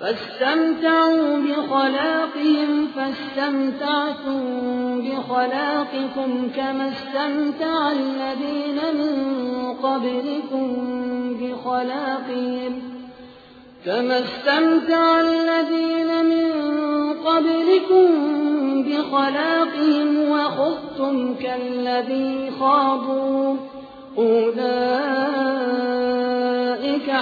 فاستمتعوا بخلاقهم فاستمتعتم بخلاقكم كما استمتع الذين من قبلكم بخلاقهم. كما استمتع الذين من قبلكم بخلاقهم وخذتم كالذي خاضوا. أولئك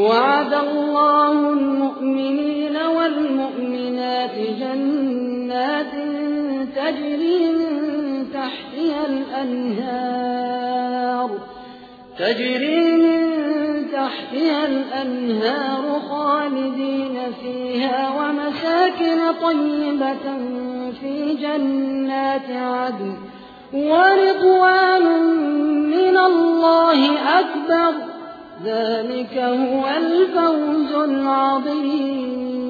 وعد الله المؤمنين والمؤمنات جنات تجري من تحتها الأنهار تجري من تحتها الأنهار خالدين فيها ومساكن طيبة في جنات عدن ورضوان من الله أكبر. ذلك هو الفوز العظيم.